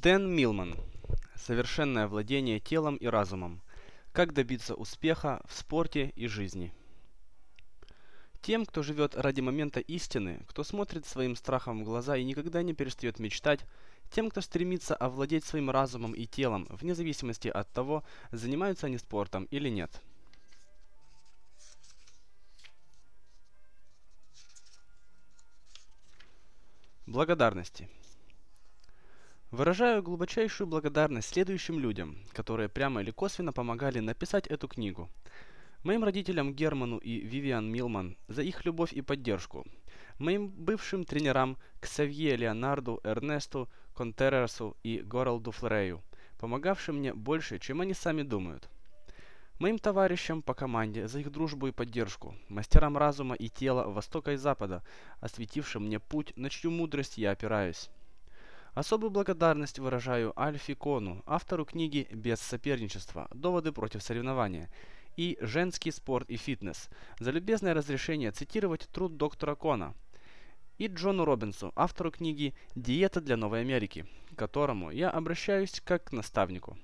Дэн Милман. Совершенное владение телом и разумом. Как добиться успеха в спорте и жизни. Тем, кто живет ради момента истины, кто смотрит своим страхом в глаза и никогда не перестает мечтать, тем, кто стремится овладеть своим разумом и телом, вне зависимости от того, занимаются они спортом или нет. Благодарности. Выражаю глубочайшую благодарность следующим людям, которые прямо или косвенно помогали написать эту книгу. Моим родителям Герману и Вивиан Милман за их любовь и поддержку. Моим бывшим тренерам Ксавье Леонарду, Эрнесту, Контерерсу и Горалду Флорею, помогавшим мне больше, чем они сами думают. Моим товарищам по команде за их дружбу и поддержку, мастерам разума и тела Востока и Запада, осветившим мне путь, на чью мудрость я опираюсь. Особую благодарность выражаю Альфи Кону, автору книги «Без соперничества. Доводы против соревнования» и «Женский спорт и фитнес» за любезное разрешение цитировать труд доктора Кона, и Джону Робинсу, автору книги «Диета для Новой Америки», к которому я обращаюсь как к наставнику.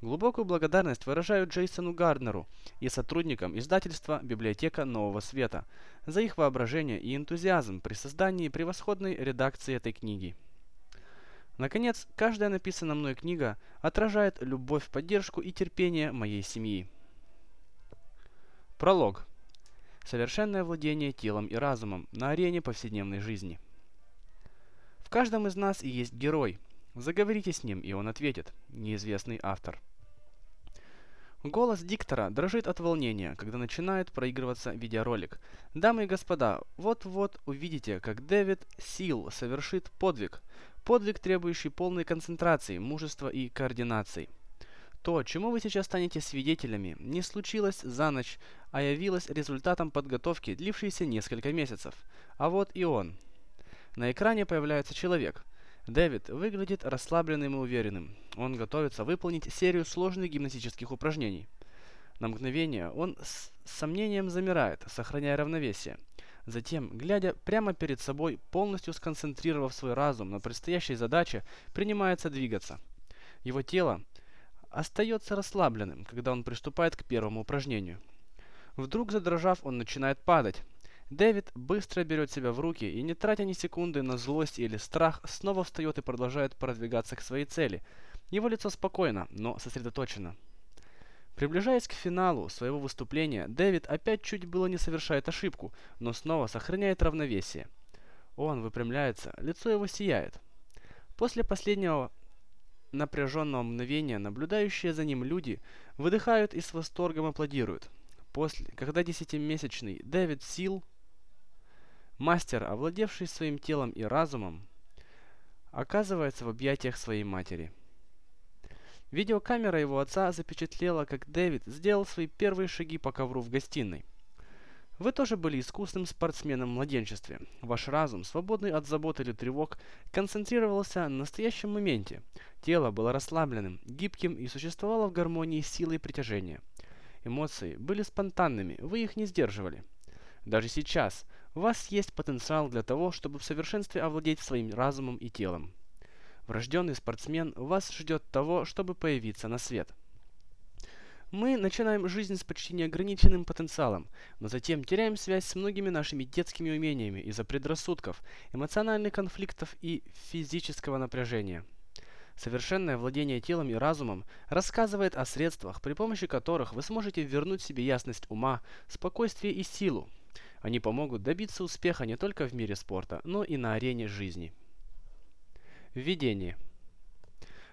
Глубокую благодарность выражаю Джейсону Гарднеру и сотрудникам издательства «Библиотека Нового Света» за их воображение и энтузиазм при создании превосходной редакции этой книги. Наконец, каждая написанная мной книга отражает любовь, поддержку и терпение моей семьи. Пролог. Совершенное владение телом и разумом на арене повседневной жизни. В каждом из нас есть герой. Заговорите с ним, и он ответит. Неизвестный автор. Голос диктора дрожит от волнения, когда начинает проигрываться видеоролик. Дамы и господа, вот-вот увидите, как Дэвид Сил совершит подвиг. Подвиг, требующий полной концентрации, мужества и координации. То, чему вы сейчас станете свидетелями, не случилось за ночь, а явилось результатом подготовки, длившейся несколько месяцев. А вот и он. На экране появляется человек. Дэвид выглядит расслабленным и уверенным. Он готовится выполнить серию сложных гимнастических упражнений. На мгновение он с сомнением замирает, сохраняя равновесие. Затем, глядя прямо перед собой, полностью сконцентрировав свой разум на предстоящей задаче, принимается двигаться. Его тело остается расслабленным, когда он приступает к первому упражнению. Вдруг задрожав, он начинает падать. Дэвид быстро берет себя в руки и, не тратя ни секунды на злость или страх, снова встает и продолжает продвигаться к своей цели. Его лицо спокойно, но сосредоточено. Приближаясь к финалу своего выступления, Дэвид опять чуть было не совершает ошибку, но снова сохраняет равновесие. Он выпрямляется, лицо его сияет. После последнего напряженного мгновения наблюдающие за ним люди выдыхают и с восторгом аплодируют. После, когда десятимесячный Дэвид Сил Мастер, овладевший своим телом и разумом, оказывается в объятиях своей матери. Видеокамера его отца запечатлела, как Дэвид сделал свои первые шаги по ковру в гостиной. Вы тоже были искусным спортсменом в младенчестве. Ваш разум, свободный от забот или тревог, концентрировался на настоящем моменте. Тело было расслабленным, гибким и существовало в гармонии с силой притяжения. Эмоции были спонтанными, вы их не сдерживали. Даже сейчас у вас есть потенциал для того, чтобы в совершенстве овладеть своим разумом и телом. Врожденный спортсмен вас ждет того, чтобы появиться на свет. Мы начинаем жизнь с почти неограниченным потенциалом, но затем теряем связь с многими нашими детскими умениями из-за предрассудков, эмоциональных конфликтов и физического напряжения. Совершенное владение телом и разумом рассказывает о средствах, при помощи которых вы сможете вернуть себе ясность ума, спокойствие и силу, они помогут добиться успеха не только в мире спорта, но и на арене жизни. Введение.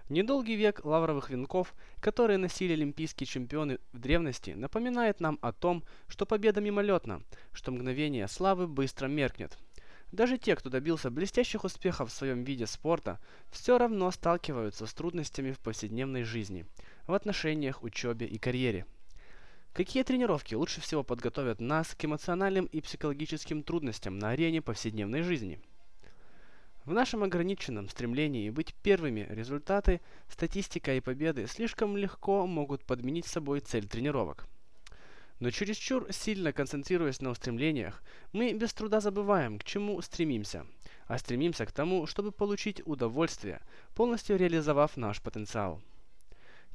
Недолгий век лавровых венков, которые носили олимпийские чемпионы в древности, напоминает нам о том, что победа мимолетна, что мгновение славы быстро меркнет. Даже те, кто добился блестящих успехов в своем виде спорта, все равно сталкиваются с трудностями в повседневной жизни, в отношениях, учебе и карьере. Какие тренировки лучше всего подготовят нас к эмоциональным и психологическим трудностям на арене повседневной жизни? В нашем ограниченном стремлении быть первыми результаты, статистика и победы слишком легко могут подменить собой цель тренировок. Но чересчур сильно концентрируясь на устремлениях, мы без труда забываем, к чему стремимся. а стремимся к тому, чтобы получить удовольствие, полностью реализовав наш потенциал.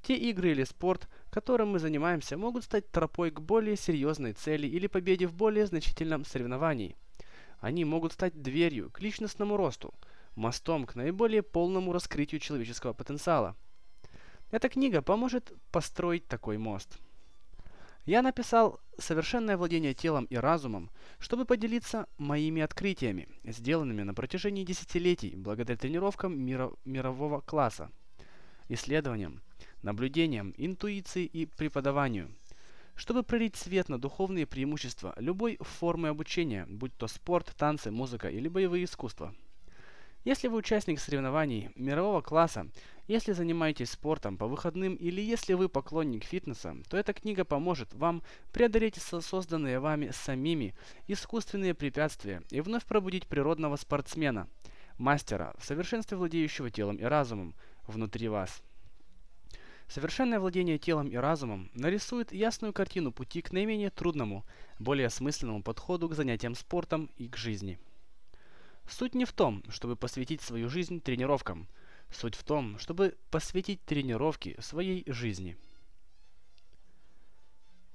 Те игры или спорт, которым мы занимаемся, могут стать тропой к более серьезной цели или победе в более значительном соревновании. Они могут стать дверью к личностному росту, мостом к наиболее полному раскрытию человеческого потенциала. Эта книга поможет построить такой мост. Я написал «Совершенное владение телом и разумом», чтобы поделиться моими открытиями, сделанными на протяжении десятилетий благодаря тренировкам миро мирового класса, исследованиям, наблюдениям, интуиции и преподаванию, чтобы пролить свет на духовные преимущества любой формы обучения, будь то спорт, танцы, музыка или боевые искусства. Если вы участник соревнований мирового класса, если занимаетесь спортом по выходным или если вы поклонник фитнеса, то эта книга поможет вам преодолеть созданные вами самими искусственные препятствия и вновь пробудить природного спортсмена, мастера, в совершенстве владеющего телом и разумом внутри вас. Совершенное владение телом и разумом нарисует ясную картину пути к наименее трудному, более осмысленному подходу к занятиям спортом и к жизни. Суть не в том, чтобы посвятить свою жизнь тренировкам. Суть в том, чтобы посвятить тренировки своей жизни.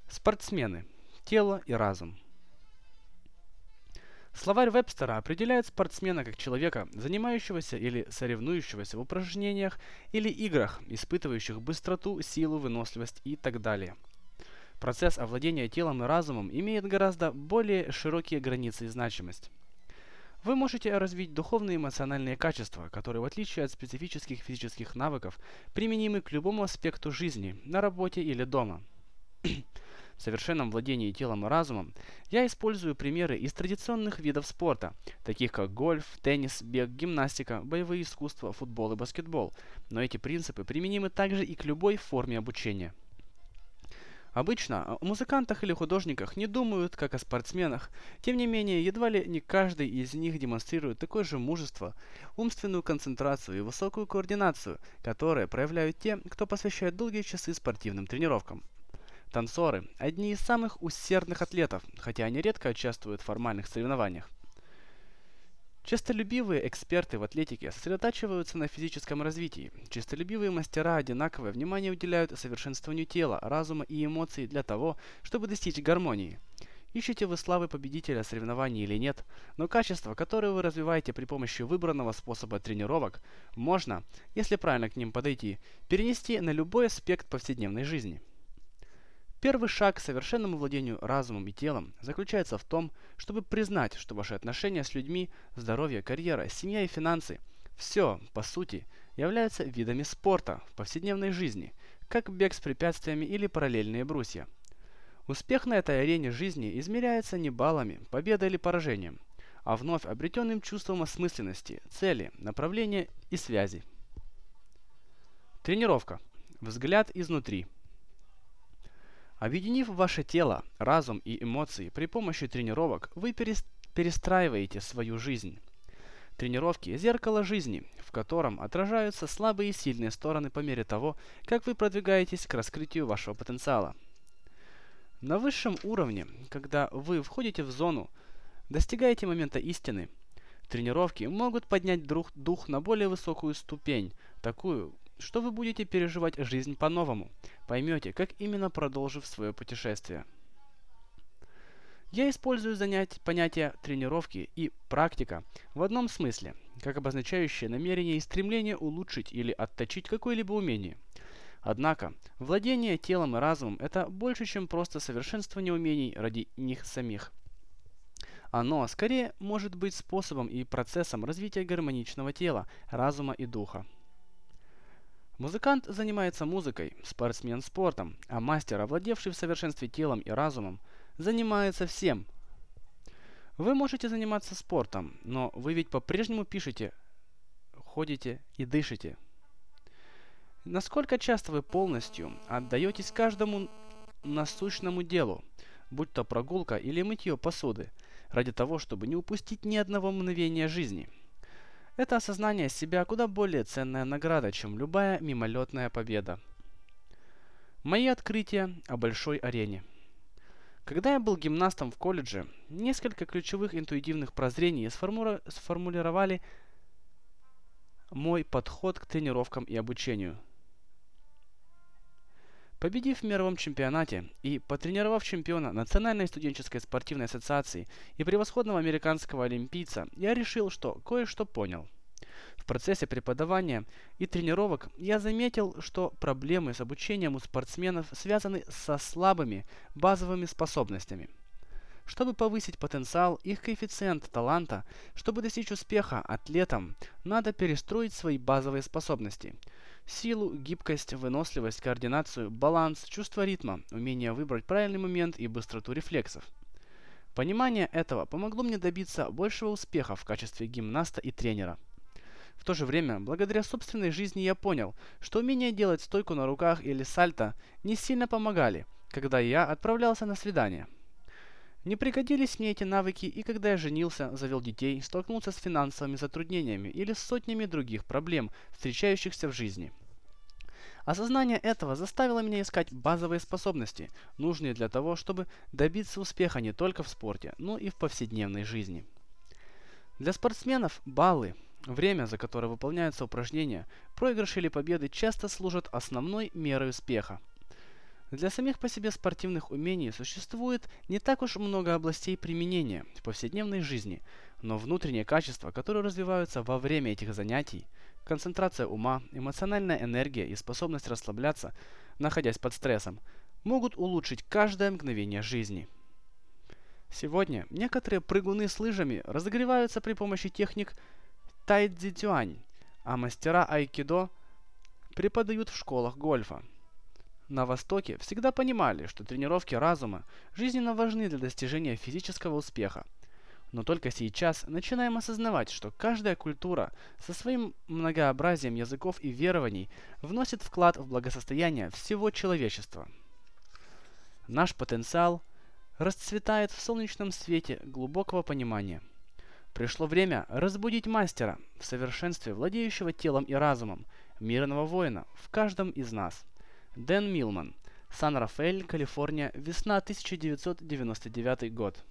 Спортсмены. Тело и разум. Словарь Вебстера определяет спортсмена как человека, занимающегося или соревнующегося в упражнениях или играх, испытывающих быстроту, силу, выносливость и так далее. Процесс овладения телом и разумом имеет гораздо более широкие границы и значимость. Вы можете развить духовные и эмоциональные качества, которые, в отличие от специфических физических навыков, применимы к любому аспекту жизни, на работе или дома. В совершенном владении телом и разумом я использую примеры из традиционных видов спорта, таких как гольф, теннис, бег, гимнастика, боевые искусства, футбол и баскетбол. Но эти принципы применимы также и к любой форме обучения. Обычно о музыкантах или художниках не думают, как о спортсменах. Тем не менее, едва ли не каждый из них демонстрирует такое же мужество, умственную концентрацию и высокую координацию, которые проявляют те, кто посвящает долгие часы спортивным тренировкам. Танцоры – одни из самых усердных атлетов, хотя они редко участвуют в формальных соревнованиях. Честолюбивые эксперты в атлетике сосредотачиваются на физическом развитии. Честолюбивые мастера одинаковое внимание уделяют совершенствованию тела, разума и эмоций для того, чтобы достичь гармонии. Ищете вы славы победителя соревнований или нет, но качества, которые вы развиваете при помощи выбранного способа тренировок, можно, если правильно к ним подойти, перенести на любой аспект повседневной жизни. Первый шаг к совершенному владению разумом и телом заключается в том, чтобы признать, что ваши отношения с людьми, здоровье, карьера, семья и финансы – все, по сути, являются видами спорта в повседневной жизни, как бег с препятствиями или параллельные брусья. Успех на этой арене жизни измеряется не баллами, победой или поражением, а вновь обретенным чувством осмысленности, цели, направления и связи. Тренировка. Взгляд изнутри – Объединив ваше тело, разум и эмоции при помощи тренировок, вы перестраиваете свою жизнь. Тренировки – зеркало жизни, в котором отражаются слабые и сильные стороны по мере того, как вы продвигаетесь к раскрытию вашего потенциала. На высшем уровне, когда вы входите в зону, достигаете момента истины, тренировки могут поднять дух на более высокую ступень, такую, что вы будете переживать жизнь по-новому. Поймете, как именно продолжив свое путешествие. Я использую занять, понятия тренировки и практика в одном смысле, как обозначающее намерение и стремление улучшить или отточить какое-либо умение. Однако, владение телом и разумом – это больше, чем просто совершенствование умений ради них самих. Оно, скорее, может быть способом и процессом развития гармоничного тела, разума и духа. Музыкант занимается музыкой, спортсмен спортом, а мастер, овладевший в совершенстве телом и разумом, занимается всем. Вы можете заниматься спортом, но вы ведь по-прежнему пишете, ходите и дышите. Насколько часто вы полностью отдаетесь каждому насущному делу, будь то прогулка или мытье посуды, ради того, чтобы не упустить ни одного мгновения жизни – это осознание себя куда более ценная награда, чем любая мимолетная победа. Мои открытия о большой арене. Когда я был гимнастом в колледже, несколько ключевых интуитивных прозрений сформу... сформулировали мой подход к тренировкам и обучению. Победив в мировом чемпионате и потренировав чемпиона Национальной студенческой спортивной ассоциации и превосходного американского олимпийца, я решил, что кое-что понял. В процессе преподавания и тренировок я заметил, что проблемы с обучением у спортсменов связаны со слабыми базовыми способностями. Чтобы повысить потенциал их коэффициент таланта, чтобы достичь успеха атлетам, надо перестроить свои базовые способности. Силу, гибкость, выносливость, координацию, баланс, чувство ритма, умение выбрать правильный момент и быстроту рефлексов. Понимание этого помогло мне добиться большего успеха в качестве гимнаста и тренера. В то же время, благодаря собственной жизни я понял, что умение делать стойку на руках или сальто не сильно помогали, когда я отправлялся на свидание. Не пригодились мне эти навыки и когда я женился, завел детей, столкнулся с финансовыми затруднениями или с сотнями других проблем, встречающихся в жизни. Осознание этого заставило меня искать базовые способности, нужные для того, чтобы добиться успеха не только в спорте, но и в повседневной жизни. Для спортсменов баллы Время, за которое выполняются упражнения, проигрыши или победы часто служат основной мерой успеха. Для самих по себе спортивных умений существует не так уж много областей применения в повседневной жизни, но внутренние качества, которые развиваются во время этих занятий, концентрация ума, эмоциональная энергия и способность расслабляться, находясь под стрессом, могут улучшить каждое мгновение жизни. Сегодня некоторые прыгуны с лыжами разогреваются при помощи техник тайцзи-тюань, а мастера айкидо преподают в школах гольфа. На Востоке всегда понимали, что тренировки разума жизненно важны для достижения физического успеха. Но только сейчас начинаем осознавать, что каждая культура со своим многообразием языков и верований вносит вклад в благосостояние всего человечества. Наш потенциал расцветает в солнечном свете глубокого понимания – Пришло время разбудить мастера, в совершенстве владеющего телом и разумом, мирного воина в каждом из нас. Дэн Милман. Сан-Рафаэль, Калифорния, весна 1999 год.